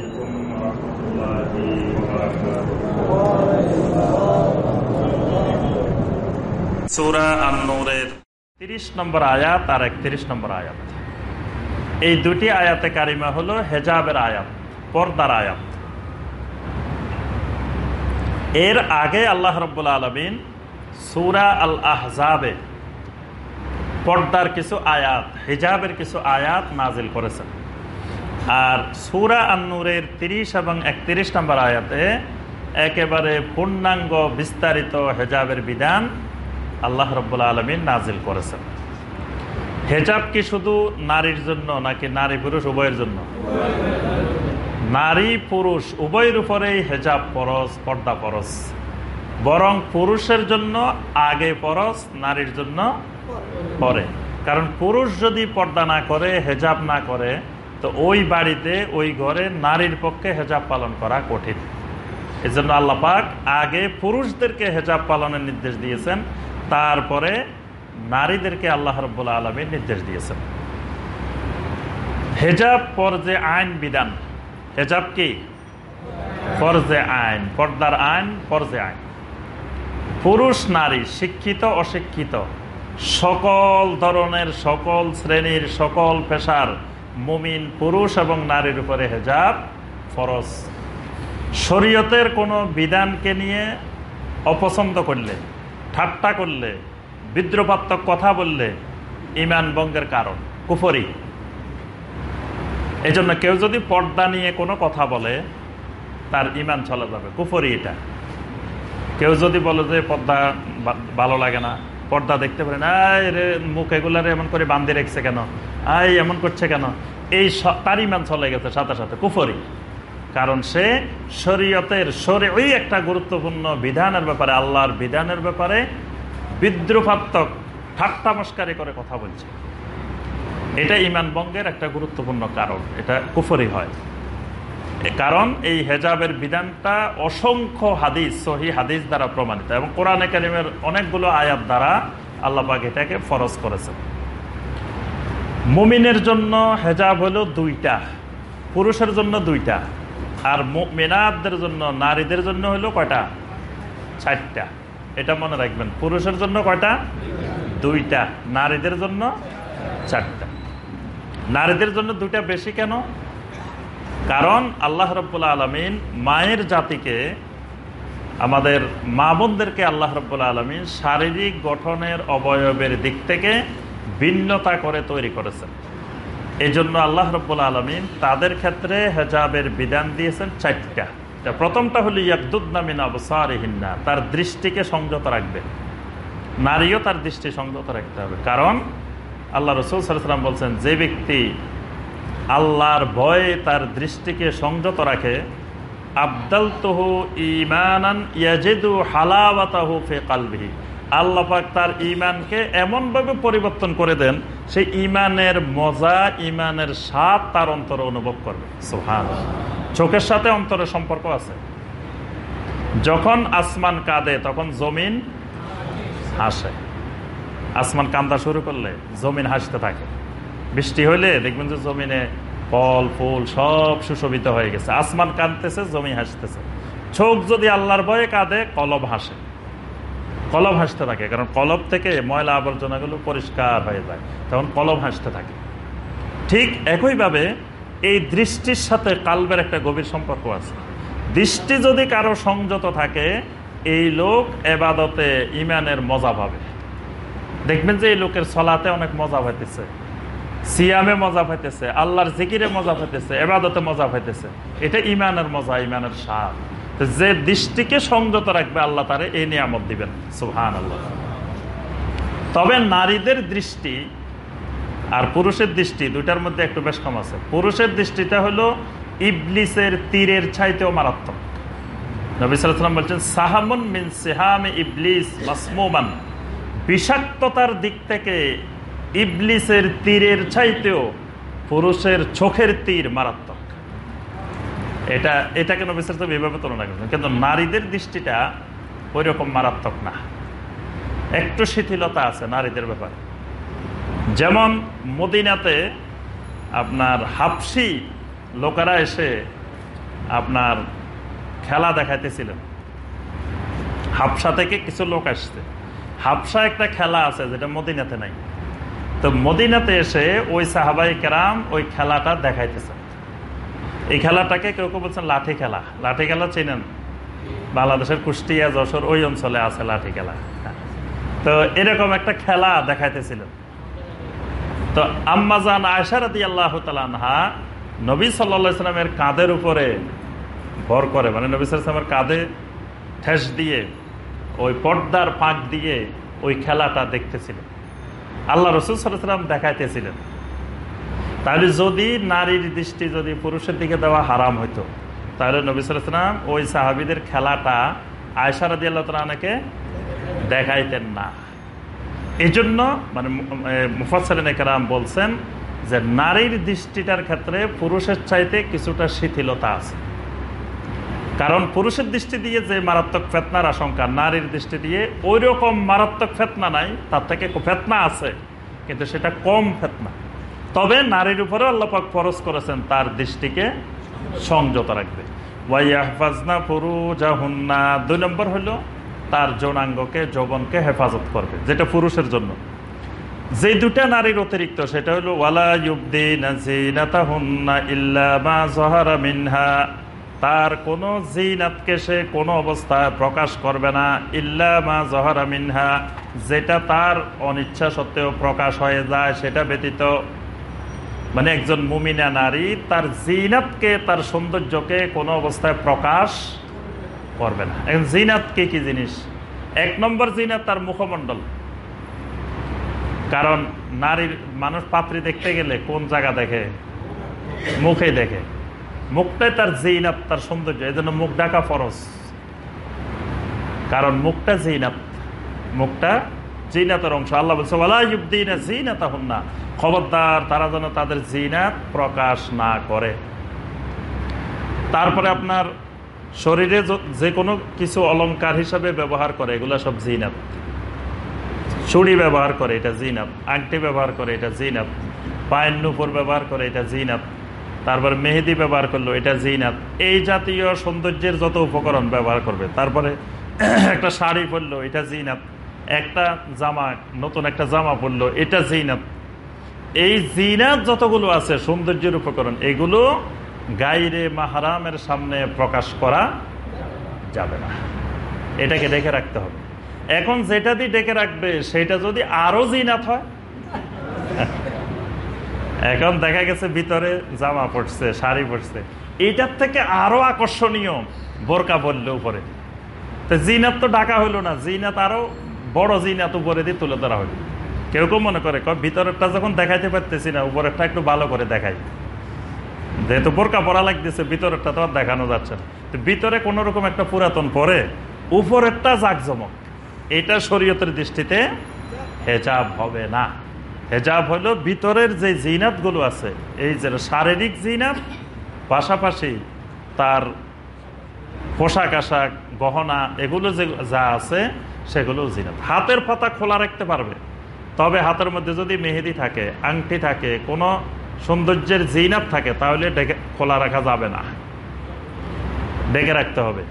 عليكم ورحمة الله وبركاته সুরা আন্নুরের তিরিশ নম্বর আয়াত আর একত্রিশ নম্বর আয়াত এই দুটি আয়াতে কারিমা হলো হেজাবের আয়াত পর্দার আয়াত এর আগে আল্লাহ রব্বুল আলমিন সুরা আল আহজাবে পর্দার কিছু আয়াত হিজাবের কিছু আয়াত নাজিল করেছেন আর সুরা আন্নুরের তিরিশ এবং একত্রিশ নম্বর আয়াতে একেবারে পূর্ণাঙ্গ বিস্তারিত হেজাবের বিধান আল্লাহ রব্বুল আলমিন নাজিল করেছেন। হেজাব কি শুধু নারীর জন্য নাকি নারী পুরুষ উভয়ের জন্য? নারী পুরুষ উভয়ের উপরেই হেজাব পরস পর্দা পরস বরং পুরুষের জন্য আগে পরস নারীর জন্য পরে। কারণ পুরুষ যদি পর্দা না করে, হেজাব না করে তো ওই বাড়িতে, ওই ঘরে নারীর পক্ষে হেজাব পালন করা কঠিন। এই জন্য আল্লাপাক আগে পুরুষদেরকে হেজাব পালনের নির্দেশ দিয়েছেন, তারপরে নারীদেরকে আল্লাহ রব্বুল্লা আলমীর নির্দেশ দিয়েছেন। হেজাব পর্যে আইন বিধান। হেজাব কি? ফরজে আইন। পর্দার আইন, ফরজে আইন। পুরুষ, নারী, শিক্ষিত, অশিক্ষিত, সকল ধরনের, সকল শ্রেণির, সকল পেশার মুমিন পুরুষ এবং নারীর উপরে হেজাব ফরজ। শরীয়তের কোনো বিধানকে নিয়ে অপছন্দ করলে, ঠাট্টা করলে, বিদ্রোপাত্মক কথা বললে ইমান বঙ্গের কারণ, কুফরি। এই জন্য কেউ যদি পর্দা নিয়ে কোনো কথা বলে, তার ইমান চলে যাবে। কুফরি এটা। কেউ যদি বলে যে পর্দা ভালো লাগে না, পর্দা দেখতে পারে না মুখ এগুলারে এমন করে বান্ধে রেখছে কেন? আই, এমন করছে কেন? এই তার ইমান চলে গেছে সাথে সাথে, কুফরি। কারণ সে শরীয়তের সরে ওই একটা গুরুত্বপূর্ণ বিধানের ব্যাপারে, আল্লাহর বিধানের ব্যাপারে বিদ্রুপাত্মক ঠাট্টা মস্কারি করে কথা বলছে। এটা ইমান বঙ্গের একটা গুরুত্বপূর্ণ কারণ, এটা কুফরি হয়। কারণ এই হেজাবের বিধানটা অসংখ্য হাদিস, সহি হাদিস দ্বারা প্রমাণিত এবং কোরআন একাডেমির অনেকগুলো আয়াত দ্বারা আল্লাপাক এটাকে ফরজ করেছেন। মুমিনের জন্য হেজাব হলো দুইটা, পুরুষের জন্য দুইটা, আর মেনাদের জন্য, নারীদের জন্য হলো কয়টা? চারটা। এটা মনে রাখবেন, পুরুষের জন্য কয়টা? দুইটা। নারীদের জন্য চারটা। নারীদের জন্য দুইটা বেশি কেন? কারণ আল্লাহ রব্বুল্লা আলমিন মায়ের জাতিকে, আমাদের মা বোনদেরকে আল্লাহ রব্বুল্লা আলমিন শারীরিক গঠনের অবয়বের দিক থেকে ভিন্নতা করে তৈরি করেছেন। এই জন্য আল্লাহ রব্বুল আলমিন তাদের ক্ষেত্রে হেজাবের বিধান দিয়েছেন চারটা। প্রথমটা হলো ইয়াকদুদ্দামিন আবসারিহিন্না, তার দৃষ্টিকে সংযত রাখবে। নারীও তার দৃষ্টি সংযত রাখতে হবে। কারণ আল্লাহ রসুল সাল্লাম বলছেন, যে ব্যক্তি আল্লাহর ভয়ে তার দৃষ্টিকে সংযত রাখে আবদাল তহু ইমানান ইয়াজেদু হালাওয়াতাহু ফে কালবিহি। আল্লাপাক তার ইমানকে এমনভাবে পরিবর্তন করে দেন, সেই ইমানের মজা ইমানের স্বাদ তার অন্তরে অনুভব করবে। সোহান চোখের সাথে অন্তরের সম্পর্ক আছে। যখন আসমান কাঁদে, তখন জমিন হাসে। আসমান কান্দা শুরু করলে জমিন হাসতে থাকে। বৃষ্টি হইলে দেখবেন যে জমিনে ফল, ফুল সব সুশোভিত হয়ে গেছে। আসমান কাঁদতেছে জমি হাসতেছে। চোখ যদি আল্লাহর ভয়ে কাঁদে, কলব হাসে। কলব হাসতে থাকে, কারণ কলব থেকে ময়লা আবর্জনাগুলো পরিষ্কার হয়ে যায়, তখন কলব হাসতে থাকে। ঠিক একইভাবে এই দৃষ্টির সাথে কালবের একটা গভীর সম্পর্ক আছে। দৃষ্টি যদি কারও সংযত থাকে, এই লোক এবাদতে ইমানের মজা পাবে। দেখবেন যে এই লোকের সলাতে অনেক মজা পাইতেছে সিয়ামে মজা পাইতেছে আল্লাহর জিকিরে মজা পাইতেছে এবাদতে মজা পাইতেছে এটা ইমানের মজা ইমানের স্বাদ। যে দৃষ্টিকে সংযত রাখবে, আল্লাহ তারে এই নিয়ামত দিবেন। সুহান আল্লাহ তবে নারীদের দৃষ্টি আর পুরুষের দৃষ্টি দুইটার মধ্যে একটু বেশ কম আছে। পুরুষের দৃষ্টিটা হলো ইবলিসের তীরের ছাইতেও মারাত্মক। নবী সাল্লাম বলছেন, সাহামুন মিন সেহামে ইবলিস মাসমুমান। বিষাক্ততার দিক থেকে ইবলিসের তীরের চাইতেও পুরুষের চোখের তীর মারাত্মক। এটা এটাকে নবী সাল্লাম এইভাবে তুলনা করছেন? কিন্তু নারীদের দৃষ্টিটা ওই রকম মারাত্মক না। একটু শিথিলতা আছে নারীদের ব্যাপারে। যেমন মদিনাতে আপনার হাফসি লোকেরা এসে আপনার খেলা দেখাইতেছিলেন। হাফসা থেকে কিছু লোক আসছে। হাফসা একটা খেলা আছে যেটা মদিনাতে নাই। তো মদিনাতে এসে ওই সাহাবাই কেরাম ওই খেলাটা দেখাইতেছে এই খেলাটাকে কেউ কেউ বলছেন, লাঠি খেলা? লাঠি খেলা চেনেন? বাংলাদেশের কুষ্টিয়া, যশোর, ওই অঞ্চলে আছে লাঠি খেলা। তো এরকম একটা খেলা দেখাইতেছিলেন। তো আম্মাজান আয়সারাদি আল্লাহ তালানহা নবী সাল্লা সাল্লামের কাঁধের উপরে ভর করে মানে নবী সাল্লামের কাঁধে ঠেস দিয়ে, ওই পর্দার পাক দিয়ে ওই খেলাটা দেখতেছিলেন। আল্লাহ রসুল সাল্লাম দেখাইতেছিলেন। তাহলে যদি নারীর দৃষ্টি যদি পুরুষের দিকে দেওয়া হারাম হইতো, তাহলে নবী সাল্লাম ওই সাহাবিদের খেলাটা আয়সারাদি আল্লাহ তালাকে দেখাইতেন না। এই জন্য মানে একরাম বলছেন যে নারীর দৃষ্টিটার ক্ষেত্রে পুরুষের চাইতে কিছুটা শিথিলতা আছে। কারণ পুরুষের দৃষ্টি দিয়ে যে মারাত্মক ফেতনার আশঙ্কা, নারীর দৃষ্টি দিয়ে ওই রকম মারাত্মক ফেতনা নাই, তার থেকে ফেতনা আছে, কিন্তু সেটা কম ফেতনা। তবে নারীর উপরে আল্লাপাক ফরজ করেছেন, তার দৃষ্টিকে সংযত রাখবে। পুরু জাহুন্না দুই নম্বর হলো তার যৌনাঙ্গকে, যৌবনকে হেফাজত করবে, যেটা পুরুষের জন্য। যে দুটা নারীর অতিরিক্ত, সেটা হলো মিনহা, তার কোনো জিনাতকে সে কোনো অবস্থায় প্রকাশ করবে না, ইল্লা মা জহরা মিনহা, যেটা তার অনিচ্ছা সত্ত্বেও প্রকাশ হয়ে যায়, সেটা ব্যতীত মানে একজন মুমিনা নারী, তার জিনাতকে, তার সৌন্দর্যকে কোনো অবস্থায় প্রকাশ করবে না। এখন জিনাত কে কি জিনিস? এক নম্বর জিনাত তার মুখমণ্ডল। কারণ নারীর মানুষ পাত্রী দেখতে গেলে কোন জায়গা দেখে? মুখে দেখে। মুখটাই তার জিনাত, তার সৌন্দর্য। এই জন্য মুখ ডাকা ফরজ। কারণ মুখটা জিনাত। মুখটা জিনাতের অংশ আল্লাহ বলছে না খবরদার, তারা যেন তাদের জিনাত প্রকাশ না করে। তারপরে আপনার শরীরে যে কোনো কিছু অলঙ্কার হিসাবে ব্যবহার করে, এগুলো সব জিনাত। চুড়ি ব্যবহার করে, এটা জিনাত। আংটি ব্যবহার করে, এটা জিনাত। পায়ের নুপুর ব্যবহার করে, এটা জিনাত। তারপরে মেহেদি ব্যবহার করল, এটা জিনাত। এই জাতীয় সৌন্দর্যের যত উপকরণ ব্যবহার করবে, তারপরে একটা শাড়ি পরলো, এটা জিনাত। একটা জামা, নতুন একটা জামা পরলো, এটা জিনাত। এই জিনাত যতগুলো আছে, সৌন্দর্যের উপকরণ, এগুলো গাইরে মাহারামের সামনে প্রকাশ করা যাবে না। এটাকে ডেকে রাখতে হবে। এখন যেটা দিয়ে ডেকে রাখবে, সেটা যদি আরও জিনাত হয়, এখন দেখা গেছে ভিতরে জামা পড়ছে শাড়ি পড়ছে এইটার থেকে আরও আকর্ষণীয় বোরকা বললে উপরে। তো জিনাত তো ডাকা হইল না, জিনাত আরও বড় জিনাত উপরে দিয়ে তুলে ধরা হইল। কেউ কেউ মনে করে ভিতরেরটা যখন দেখাইতে পারতেছি না, উপরেরটা একটু ভালো করে দেখাই। যেহেতু বোরকা পরা লাগতেছে, ভিতরেরটা তো আর দেখানো যাচ্ছে না। তো ভিতরে কোন রকম একটা পুরাতন পরে, উপরেরটা জাকজমক। এটা শরীয়তের দৃষ্টিতে হেজাব হবে না। হেজাব হলো ভিতরের যে জিনাতগুলো আছে, এই যে শারীরিক জিনাত, পাশাপাশি তার পোশাক আশাক, গহনা, এগুলো যে যা আছে সেগুলো জিনাত। হাতের পাতা খোলা রাখতে পারবে। তবে হাতের মধ্যে যদি মেহেদি থাকে, আংটি থাকে, কোনো সৌন্দর্যের জিনাত থাকে, তাহলে ডেকে খোলা রাখা যাবে না। ডেকে রাখতে হবে।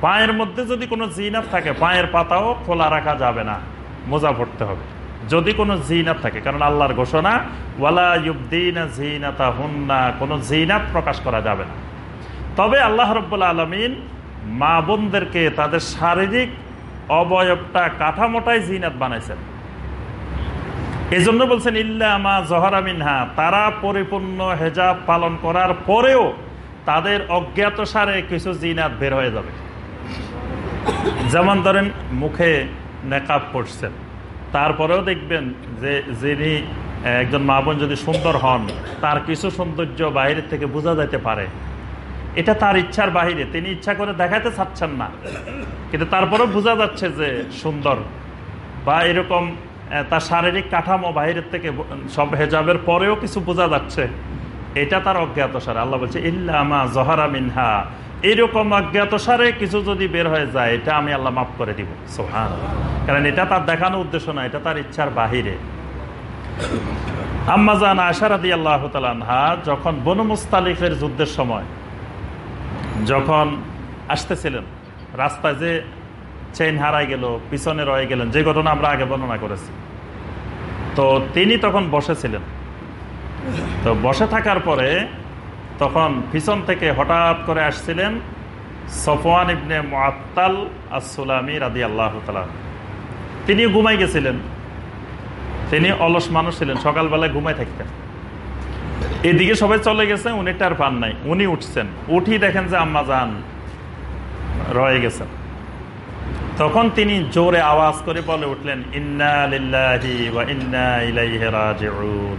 পায়ের মধ্যে যদি কোনো জিনাত থাকে, পায়ের পাতাও খোলা রাখা যাবে না। মোজা পড়তে হবে। যদি কোনো জিনাত থাকে, কারণ আল্লাহর ঘোষণা, ওয়ালা ইউদ্দিনা জিনাতা হুন্না কোনো জিনাত প্রকাশ করা যাবে না। তবে আল্লাহ রব্বুল আলমিন মা বোনদেরকে তাদের শারীরিক অবয়বটা কাঠামোটাই জিনাত বানাইছেন। এই জন্য বলছেন ইল্লামা জহরা মিনহা। তারা পরিপূর্ণ হেজাব পালন করার পরেও তাদের অজ্ঞাত সারে কিছু জিনাত বের হয়ে যাবে। যেমন ধরেন, মুখে নেকাব পড়ছেন তারপরেও দেখবেন যে যিনি একজন মা বোন যদি সুন্দর হন, তার কিছু সৌন্দর্য বাইরের থেকে বোঝা যাইতে পারে। এটা তার ইচ্ছার বাহিরে, তিনি ইচ্ছা করে দেখাতে চাচ্ছেন না। কিন্তু তারপরেও বোঝা যাচ্ছে যে সুন্দর। বা এরকম তার শারীরিক কাঠামো বাহিরের থেকে সব হেজাবের পরেও কিছু বোঝা যাচ্ছে। এটা তার অজ্ঞাত আল্লাহ বলছে ইল্লামা জহারা মিনহা। এইরকম অজ্ঞাত সারে কিছু যদি বের হয়ে যায়, এটা আমি আল্লাহ মাফ করে দিব। সোহান কারণ এটা তার দেখানো উদ্দেশ্য না, এটা তার ইচ্ছার বাহিরে। আম্মাজান আশারাদি আল্লাহ তালহা যখন বনু মুস্তালিফের যুদ্ধের সময় যখন আসতেছিলেন, রাস্তায় যে চেইন হারাই গেল, পিছনে রয়ে গেলেন, যে ঘটনা আমরা আগে বর্ণনা করেছি। তো তিনি তখন বসেছিলেন। তো বসে থাকার পরে তখন পিছন থেকে হঠাৎ করে আসছিলেন সফওয়ান ইবনে মুআত্তাল আসুলামি রাদি আল্লাহ তিনি ঘুমাই গেছিলেন। তিনি অলস মানুষ ছিলেন, সকালবেলায় ঘুমাই থাকতেন। এদিকে সবাই চলে গেছে, উনি টার পান নাই। উনি উঠছেন। উঠি দেখেন যে আম্মা যান, রয়ে গেছেন। তখন তিনি জোরে আওয়াজ করে বলে উঠলেন, ইন্না লিল্লাহি ওয়া ইন্না ইলাইহি রাজিউন।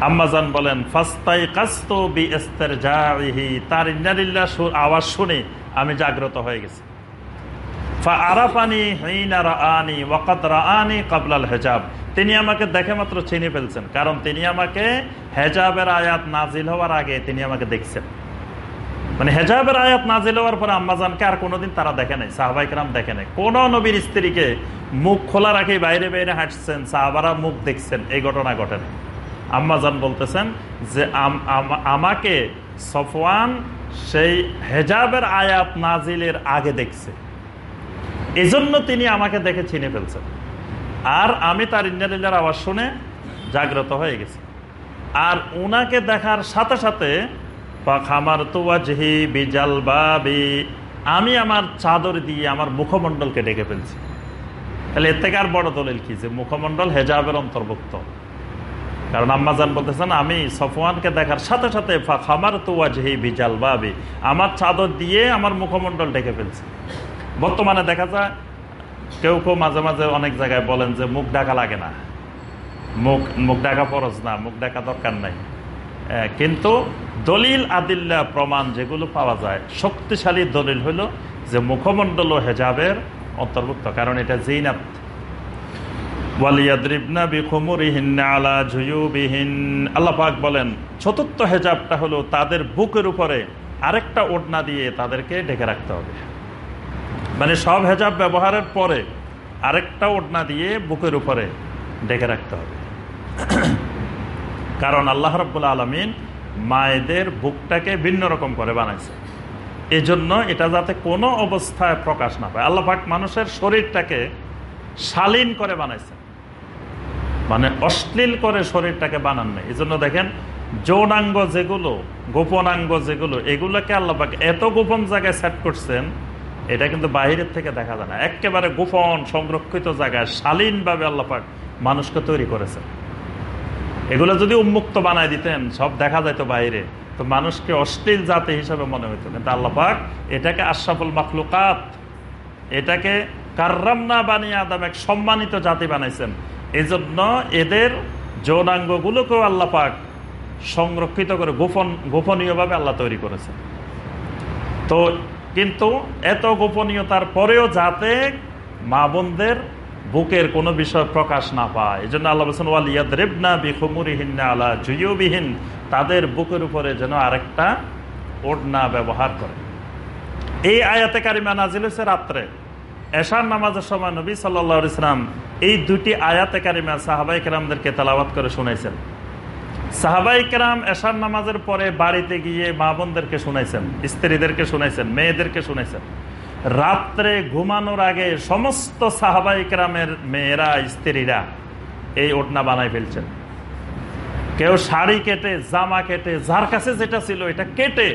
আম্মাজান বলেন ফাস্তাই কাস্ত বি ইস্তিরজাইহি তার ইন্না লিল্লাহ আওয়াজ শুনে আমি জাগ্রত হয়ে গেছি। ফা আরাফানি হিনা রাআনি ওয়াকাদ রাআনি কাবলাল হিজাব। তিনি আমাকে দেখে মাত্র চিনে ফেলছেন। কারণ তিনি আমাকে হেজাবের আয়াত নাজিল হওয়ার আগে তিনি আমাকে দেখছেন। মানে হেজাবের আয়াত নাজিল হওয়ার পরে আম্মাজানকে আর কোনোদিন তারা দেখে নাই সাহবাইকরাম দেখে নাই। কোন নবীর স্ত্রীকে মুখ খোলা রাখে বাইরে বাইরে হাঁটছেন, সাহাবারা মুখ দেখছেন, এই ঘটনা ঘটে নাই। আম্মাজান বলতেছেন যে আম- আম- আমাকে সফওয়ান সেই হেজাবের আয়াত নাজিলের আগে দেখছে। এজন্য তিনি আমাকে দেখে চিনে ফেলছেন। আর আমি তার ইন্ডিয়ার আওয়াজ শুনে জাগ্রত হয়ে গেছি। আর ওনাকে দেখার সাথে সাথে খামার তোয়াজহি বিজাল বাবি আমি আমার চাদর দিয়ে আমার মুখমণ্ডলকে ডেকে ফেলছি। তাহলে এর থেকে আর বড় দলিল কি? যে মুখমণ্ডল হেজাবের অন্তর্ভুক্ত। কারণ আম্মাজান বলতেছেন, আমি সফওয়ানকে দেখার সাথে সাথে খামার তোয়াজহি বিজাল বাবি আমার চাদর দিয়ে আমার মুখমণ্ডল ডেকে ফেলছি। বর্তমানে দেখা যায় কেউ কেউ মাঝে মাঝে অনেক জায়গায় বলেন যে মুখ ডাকা লাগে না। মুখ মুখ ডাকা ফরজ না, মুখ ডাকা দরকার নাই। কিন্তু দলিল আদিল্লা প্রমাণ যেগুলো পাওয়া যায়, শক্তিশালী দলিল হলো যে মুখমণ্ডল হেজাবের অন্তর্ভুক্ত, কারণ এটা জিনাত। ওয়ালিয়াদ্রিবনা বিখুমুরিহিন্না আলা জুয়ুবিহিন। আল্লাহ বলেন, চতুর্থ হেজাবটা হলো তাদের বুকের উপরে আরেকটা ওড়না দিয়ে তাদেরকে ঢেকে রাখতে হবে। মানে সব হেজাব ব্যবহারের পরে আরেকটা ওড়না দিয়ে বুকের উপরে ডেকে রাখতে হবে। কারণ আল্লাহ রব্বুল আলমিন মায়েদের বুকটাকে ভিন্ন রকম করে বানাইছে। এই জন্য এটা যাতে কোনো অবস্থায় প্রকাশ না পায়। আল্লাহ পাক মানুষের শরীরটাকে শালীন করে বানাইছে। মানে অশ্লীল করে শরীরটাকে বানান নেই। এই জন্য দেখেন, যৌনাঙ্গ যেগুলো, গোপনাঙ্গ যেগুলো, এগুলোকে আল্লাপাক এত গোপন জায়গায় সেট করছেন এটা কিন্তু বাহিরের থেকে দেখা যায় না। একেবারে গোপন, সংরক্ষিত জায়গায়, শালীনভাবে আল্লাপাক মানুষকে তৈরি করেছেন এগুলো যদি উন্মুক্ত বানায় দিতেন, সব দেখা যেত বাইরে। তো মানুষকে অশ্লীল জাতি হিসাবে মনে হইতো। কিন্তু আল্লাপাক এটাকে আশরাফুল মাখলুকাত, এটাকে কার্রামনা বানিয়ে আদাম এক সম্মানিত জাতি বানাইছেন। এই জন্য এদের যৌনাঙ্গগুলোকেও আল্লাহ পাক সংরক্ষিত করে গোপন, গোপনীয়ভাবে আল্লাহ তৈরি করেছেন। তো কিন্তু এত গোপনীয়তার পরেও যাতে মা বোনদের বুকের কোনো বিষয় প্রকাশ না পায়। এই জন্য আল্লাহ বলছেন ওয়ালিয়াদ রেবনা বিখমুরিহীন আলা জুয়বিহীন তাদের বুকের উপরে যেন আরেকটা ওড়না ব্যবহার করে। এই আয়াতে কারিমা নাজিল হয়েছে রাত্রে। এশার নামাজের সময় নবী সাল্লা ইসলাম এই দুটি আয়াতে কারিমা সাহাবাই কেরামদেরকে করে শুনাইছেন। সাহাবাই কেরাম এশার নামাজের পরে বাড়িতে গিয়ে মা বোনদেরকে শুনাইছেন, স্ত্রীদেরকে শুনাইছেন, মেয়েদেরকে শুনাইছেন। রাত্রে ঘুমানোর আগে সমস্ত সাহাবাই কেরামের মেয়েরা, স্ত্রীরা এই ওটনা বানাই ফেলছেন। কেউ শাড়ি কেটে, জামা কেটে, যার কাছে যেটা ছিল এটা কেটে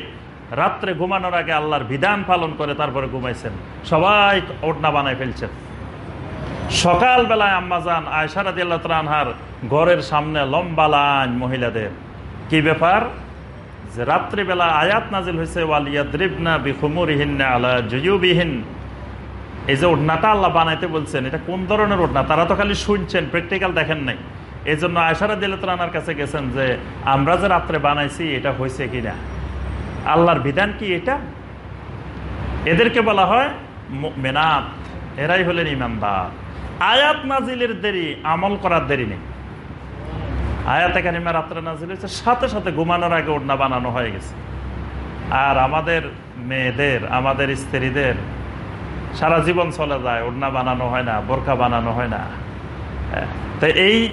রাত্রে ঘুমানোর আগে আল্লাহর বিধান পালন করে তারপরে ঘুমাইছেন। সবাই ওড়না বানায় ফেলছেন। সকালবেলায় আম্মাজান আল্লাহ আনহার ঘরের সামনে লম্বা লাইন মহিলাদের। কি ব্যাপার? যে রাত্রিবেলা আয়াত নাজিল হয়েছে ওয়ালিয়াদ্রিবনা বিখুমুরিহিন্না আলা জুয়ুবিহীন। এই যে ওড়নাটা আল্লাহ বানাইতে বলছেন, এটা কোন ধরনের ওড়না? তারা তো খালি শুনছেন, প্র্যাকটিক্যাল দেখেন নাই। এই জন্য আয়সারা দিল্লার কাছে গেছেন যে, আমরা যে রাত্রে বানাইছি, এটা হয়েছে কিনা? আল্লাহর বিধান কি এটা? এদেরকে বলা হয় মেনাত এরাই হলেন ইমানদার। আয়াত নাজিলের দেরি আমল করার দেরি নেই। আয়াত একানিমা রাত্রে নাজিল হয়েছে সাথে সাথে ঘুমানোর আগে ওড়না বানানো হয়ে গেছে। আর আমাদের মেয়েদের আমাদের স্ত্রীদের সারা জীবন চলে যায় ওড়না বানানো হয় না বোরখা বানানো হয় না। হ্যাঁ, তো এই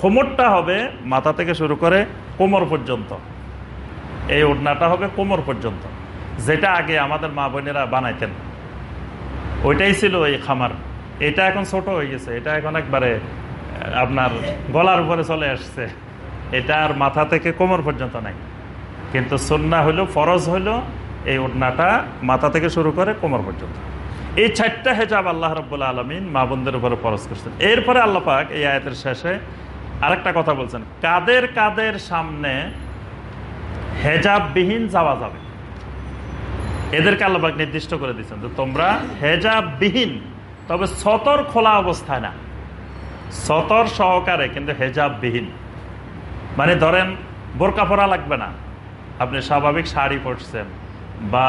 কোমরটা হবে মাথা থেকে শুরু করে কোমর পর্যন্ত। এই ওড়নাটা হবে কোমর পর্যন্ত। যেটা আগে আমাদের মা বোনেরা বানাইতেন। ওইটাই ছিল এই খামার। এটা এখন ছোট হয়ে গেছে, এটা এখন একবারে আপনার গলার উপরে চলে আসছে। এটা আর মাথা থেকে কোমর পর্যন্ত নাই। কিন্তু সন্না হইল, ফরজ হইল, এই ওড়নাটা মাথা থেকে শুরু করে কোমর পর্যন্ত। এই চারটা হেজাব আল্লাহ রব্বুল্লা আলমিন মা বোনদের উপরে ফরজ করছেন। এরপরে আল্লাহ পাক এই আয়াতের শেষে আরেকটা কথা বলছেন, কাদের কাদের সামনে হেজাববিহীন যাওয়া যাবে? এদেরকে আল্লাহবাক নির্দিষ্ট করে দিচ্ছেন যে তোমরা হেজাববিহীন তবে সতর খোলা অবস্থায় না। সতর সহকারে কিন্তু হেজাববিহীন। মানে ধরেন, বোরকা পরা লাগবে না। আপনি স্বাভাবিক শাড়ি পরছেন বা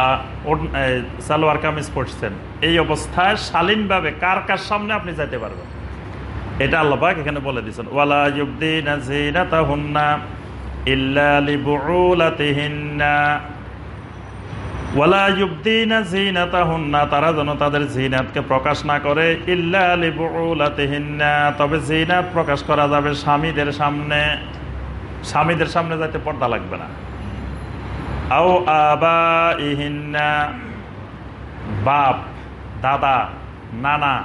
সালোয়ার কামিজ পরছেন। এই অবস্থায় শালীনভাবে কার কার সামনে আপনি যাইতে পারবেন? এটা আল্লাহবাক এখানে বলে দিচ্ছেন ওয়ালা ইল্লা ওয়ালা ইউবদিনা জিনাতাহুন্না তারা যেন তাদের জিনাতকে প্রকাশ না করে, ইল্লা লিবুউলাতিহিন্না, তবে জিনাত প্রকাশ করা যাবে স্বামীদের সামনে। স্বামীদের সামনে যাতে পর্দা লাগবে না। আও আবা ইহিন্না বাপ, দাদা, নানা,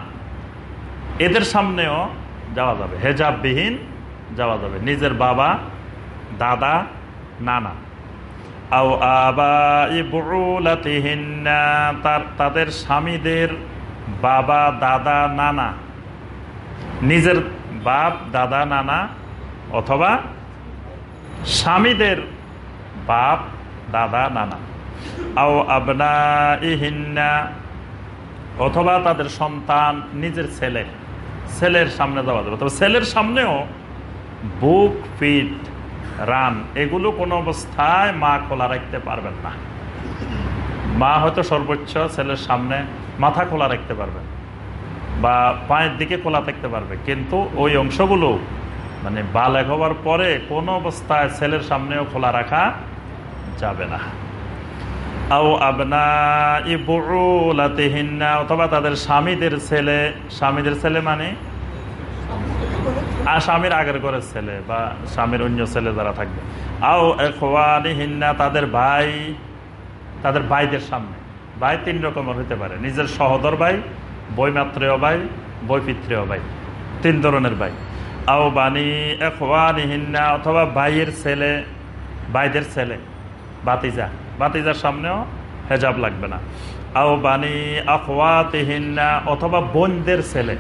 এদের সামনেও যাওয়া যাবে। হেজাববিহীন যাওয়া যাবে। নিজের বাবা, দাদা, নানা। আও আবা তার, তাদের স্বামীদের বাবা, দাদা, নানা। নিজের বাপ, দাদা, নানা অথবা স্বামীদের বাপ, দাদা, নানা। আও আবনা ইহিন্না অথবা তাদের সন্তান, নিজের ছেলে। ছেলের সামনে যাওয়া যাবে। তবে ছেলের সামনেও বুক পিঠ রান, এগুলো কোনো অবস্থায় মা খোলা রাখতে পারবেন না। মা হয়তো সর্বোচ্চ ছেলের সামনে মাথা খোলা রাখতে পারবেন বা পায়ের দিকে খোলা থাকতে পারবে। কিন্তু ওই অংশগুলো মানে বালেক হবার পরে কোনো অবস্থায় ছেলের সামনেও খোলা রাখা যাবে না। আও আবনা ইবুলাতিহিন্না অথবা তাদের স্বামীদের ছেলে স্বামীদের ছেলে মানে? আর স্বামীর আগের ঘরের ছেলে বা স্বামীর অন্য ছেলে যারা থাকবে। আও এখওয়ানিহিন্না, তাদের ভাই, তাদের ভাইদের সামনে। ভাই তিন রকমের হতে পারে। নিজের সহদর ভাই বইমাত্রেয় ভাই বইপিত্রেয় ভাই। তিন ধরনের ভাই। আও বানি এখওয়ানিহিন্না অথবা ভাইয়ের ছেলে, ভাইদের ছেলে বাতিজা বাতিজার সামনেও হেজাব লাগবে না। আও বানি আখওয়াতিহিন্না অথবা বোনদের ছেলে।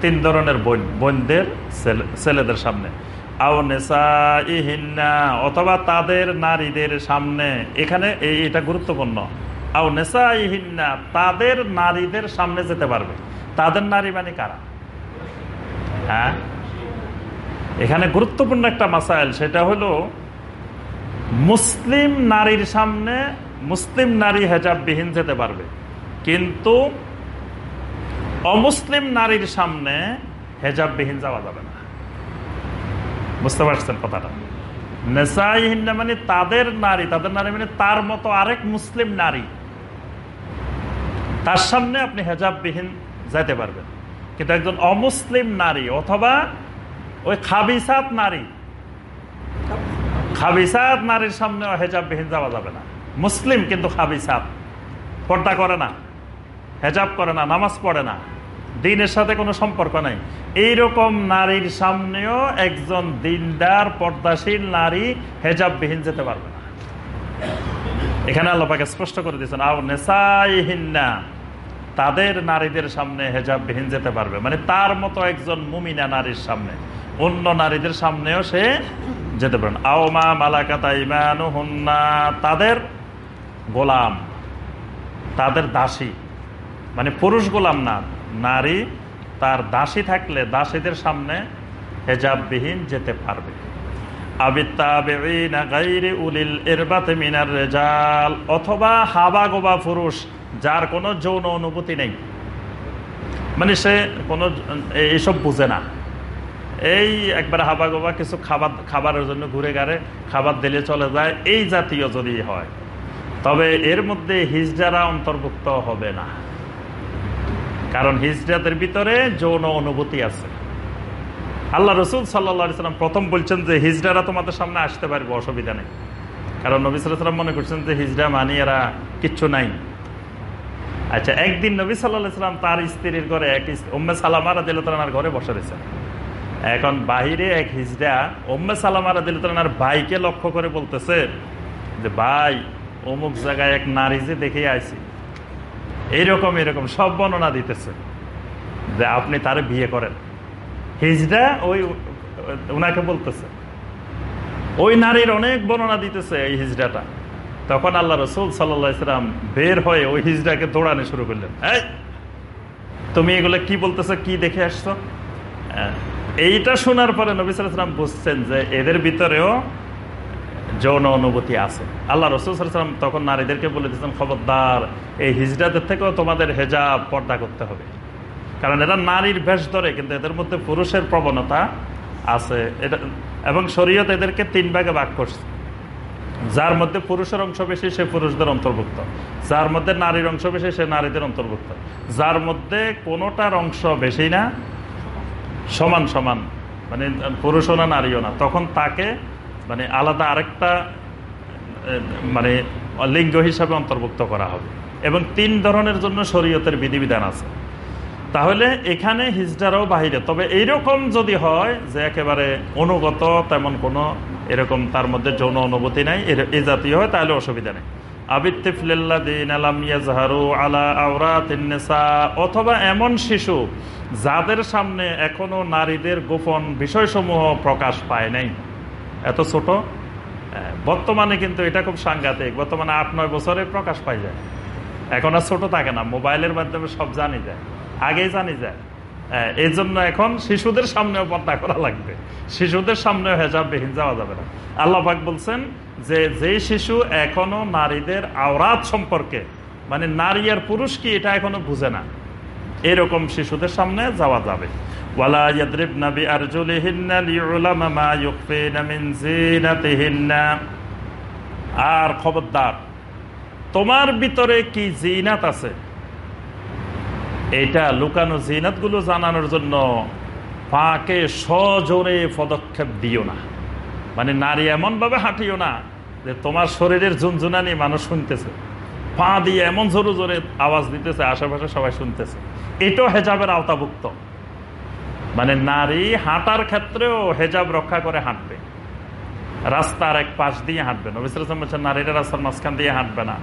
তিন ধরনের বোন, বোনদের ছেলে- ছেলেদের সামনে। অথবা তাদের নারীদের সামনে। এখানে এই এটা গুরুত্বপূর্ণ। আও নেশা ইহিন্না তাদের নারীদের সামনে যেতে পারবে। তাদের নারী মানে কারা? হ্যাঁ? এখানে গুরুত্বপূর্ণ একটা মাসাইল, সেটা হলো মুসলিম নারীর সামনে মুসলিম নারী হেজাববিহীন যেতে পারবে। কিন্তু অমুসলিম নারীর সামনে হেজাববিহীন যাওয়া যাবে না। বুঝতে পারছেন কথাটা? নেশাইহীন মানে তাদের নারী তাদের নারী মানে তার মতো আরেক মুসলিম নারী। তার সামনে আপনি হেজাববিহীন যাইতে পারবেন। কিন্তু একজন অমুসলিম নারী অথবা ওই খাবিসাত নারী, খাবিসাত নারীর সামনে হেজাববিহীন যাওয়া যাবে না। মুসলিম কিন্তু খাবিসাত, পর্দা করে না। হেজাব করে না, নামাজ পড়ে না। দিনের সাথে কোনো সম্পর্ক নাই। এইরকম নারীর সামনেও একজন দিনদার, পর্দাশীল নারী হেজাববিহীন যেতে পারবে না। এখানে আল্লাপাকে স্পষ্ট করে দিয়েছেন, আও নেশাইহিন্না তাদের নারীদের সামনে হেজাববিহীন যেতে পারবে। মানে তার মতো একজন মুমিনা নারীর সামনে। অন্য নারীদের সামনেও সে যেতে পারেন আওমা মালাকাতা ইমানু হুন্না তাদের গোলাম, তাদের দাসী মানে পুরুষ গোলাম না, নারী তার দাসী থাকলে দাসীদের সামনে হেজাববিহীন যেতে পারবে। অথবা হাবা গোবা পুরুষ যার কোনো যৌন অনুভূতি নেই। মানে সে কোনো এইসব বুঝে না। এই একবার হাবা গোবা কিছু খাবার, খাবারের জন্য ঘুরে গাড়ে খাবার দিলে চলে যায়, এই জাতীয় যদি হয়, তবে এর মধ্যে হিজড়ারা অন্তর্ভুক্ত হবে না। কারণ হিজড়াদের ভিতরে যৌন অনুভূতি আছে। আল্লাহ রসুল সাল্লা প্রথম বলছেন যে হিজড়ারা তোমাদের সামনে আসতে পারবে, অসুবিধা নেই। কারণ নবী সাল্লাম মনে করছেন যে হিজড়া মানি এরা কিচ্ছু নাই। আচ্ছা একদিন নবী সাল্লাহ সাল্লাম তার স্ত্রীর ঘরে, এক উম্মে সালামারা দিলতার ঘরে বসে রয়েছে। এখন বাহিরে এক হিজড়া উম্মে সালামারা দিলতার ভাইকে লক্ষ্য করে বলতেছে যে, ভাই, অমুক জায়গায় এক নারী যে দেখে আইছি। এইরকম এরকম সব বর্ণনা দিতেছে যে আপনি তার বিয়ে করেন। হিজড়া ওই ওনাকে বলতেছে ওই নারীর অনেক বর্ণনা দিতেছে এই হিজড়াটা তখন আল্লাহ রসুল সাল্লাম বের হয়ে ওই হিজড়াকে দৌড়ানো শুরু করলেন। তুমি এগুলো কি বলতেছো কি দেখে আসছো? হ্যাঁ, এইটা শোনার পরে নবী সাল্লাম বুঝছেন যে এদের ভিতরেও যৌন অনুভূতি আছে। আল্লাহ রসুল সাল্লাম তখন নারীদেরকে বলে দিচ্ছেন খবরদার, এই হিজড়াদের থেকেও তোমাদের হেজাব পর্দা করতে হবে। কারণ এরা নারীর বেশ ধরে, কিন্তু এদের মধ্যে পুরুষের প্রবণতা আছে। এটা, এবং শরীয়ত এদেরকে তিন ভাগে ভাগ করছে। যার মধ্যে পুরুষের অংশ বেশি, সে পুরুষদের অন্তর্ভুক্ত। যার মধ্যে নারীর অংশ বেশি, সে নারীদের অন্তর্ভুক্ত। যার মধ্যে কোনোটার অংশ বেশি না, সমান সমান মানে পুরুষও না, নারীও না। তখন তাকে মানে আলাদা আরেকটা মানে লিঙ্গ হিসাবে অন্তর্ভুক্ত করা হবে। এবং তিন ধরনের জন্য শরীয়তের বিধিবিধান আছে। তাহলে এখানে হিজড়ারাও বাহিরে। তবে এইরকম যদি হয় যে একেবারে অনুগত, তেমন কোনো এরকম তার মধ্যে যৌন অনুভূতি নাই এই জাতীয় হয়, তাহলে অসুবিধা নেই। অথবা এমন শিশু যাদের সামনে এখনও নারীদের গোপন বিষয়সমূহ প্রকাশ পায় নাই। এত ছোট বর্তমানে কিন্তু এটা খুব সাংঘাতিক। বর্তমানে আট, নয় বছরে প্রকাশ পাই যায়। এখন আর ছোট থাকে না, মোবাইলের মাধ্যমে সব জানি যায়, আগেই জানি যায়। এই জন্য এখন শিশুদের সামনেও পর্দা করা লাগবে। শিশুদের সামনেও হেজাব বিহীন যাওয়া যাবে না। আল্লাহ পাক বলছেন যে যে শিশু এখনও নারীদের আওরাত সম্পর্কে মানে নারী আর পুরুষ কি এটা এখনও বুঝে না। এরকম শিশুদের সামনে যাওয়া যাবে। ওয়ালা ইয়াদরিবনা বিআরজুলিহিন্না লিউলামা মা ইউখফিনা মিন জিনাতিহিন্না আর খবরদার, তোমার ভিতরে কি জিনাত আছে? এটা লুকানো জিনাতগুলো জানানোর জন্য পাকে সজোরে পদক্ষেপ দিও না। মানে নারী এমনভাবে হাঁটিও না যে তোমার শরীরের ঝুনঝুনানি মানুষ শুনতেছে। পা দিয়ে এমন জোরে জোরে আওয়াজ দিতেছে, আশেপাশে সবাই শুনতেছে। এটাও হেজাবের আওতাভুক্ত। মানে নারী হাঁটার ক্ষেত্রেও হেজাব রক্ষা করে হাঁটবে। রাস্তার এক পাশ দিয়ে হাঁটবে। নবিসাম বলছেন, নারীরা রাস্তার মাঝখান দিয়ে হাঁটবে না।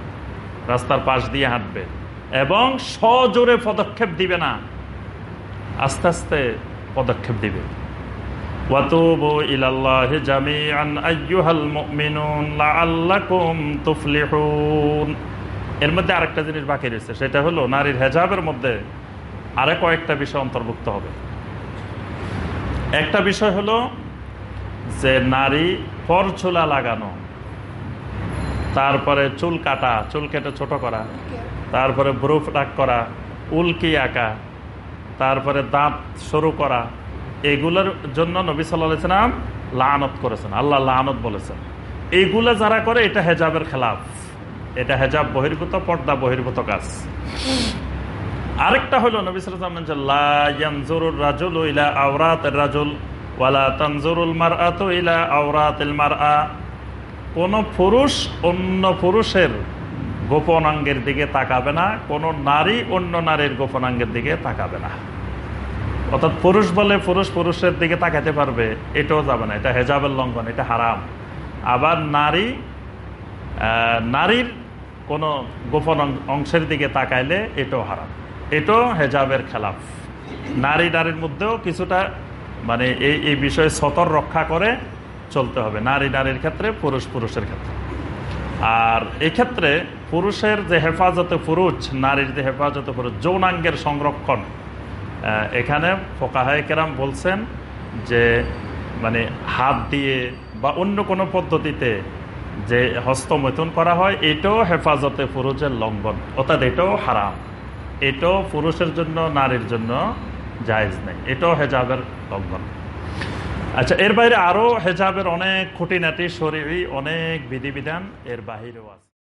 রাস্তার পাশ দিয়ে হাঁটবে। এবং সজোরে পদক্ষেপ দিবে না। আস্তে আস্তে পদক্ষেপ দিবে। জামিআন আল্লাকুম তুফলিহুন। এর মধ্যে আরেকটা জিনিস বাকি রয়েছে, সেটা হলো নারীর হেজাবের মধ্যে আরে কয়েকটা বিষয় অন্তর্ভুক্ত হবে। একটা বিষয় হলো যে নারী পরচুলা লাগানো, তারপরে চুল কাটা, চুল কেটে ছোট করা, তারপরে ব্রুফ ডাক করা, উল্কি আঁকা, তারপরে দাঁত সরু করা, এগুলোর জন্য নবী সাল্লাহ সাল্লাম লানত করেছেন, আল্লাহ লানত বলেছেন। এইগুলো যারা করে, এটা হেজাবের খেলাফ। এটা হেজাব বহির্ভূত, পর্দা বহির্ভূত কাজ। আরেকটা হলো নবী রাজুল রাজুল তানজুরুল কোন পুরুষ অন্য পুরুষের গোপনাঙ্গের দিকে তাকাবে না, কোন নারী অন্য নারীর গোপনাঙ্গের দিকে তাকাবে না। অর্থাৎ পুরুষ বলে পুরুষ পুরুষের দিকে তাকাতে পারবে, এটাও যাবে না, এটা হেজাবের লঙ্ঘন, এটা হারাম। আবার নারী নারীর কোনো গোপন অংশের দিকে তাকাইলে এটাও হারাম। এটাও হেজাবের খেলাফ। নারী নারীর মধ্যেও কিছুটা মানে এই এই বিষয়ে সতর রক্ষা করে চলতে হবে। নারী নারীর ক্ষেত্রে, পুরুষ পুরুষের ক্ষেত্রে। আর এক্ষেত্রে পুরুষের যে হেফাজতে পুরুষ, নারীর যে হেফাজতে পুরুষ, যৌনাঙ্গের সংরক্ষণ এখানে ফোকাহায় কেরাম বলছেন যে মানে হাত দিয়ে বা অন্য কোনো পদ্ধতিতে যে হস্ত হস্তমৈথুন করা হয়, এটাও হেফাজতে পুরুষের লঙ্ঘন। অর্থাৎ এটাও হারাম। এটাও পুরুষের জন্য, নারীর জন্য জায়জ নেই। এটাও হেজাবের লঙ্ঘন। আচ্ছা এর বাইরে আরও হেজাবের অনেক খুঁটিনাটি শরীর অনেক বিধিবিধান এর বাহিরেও আছে।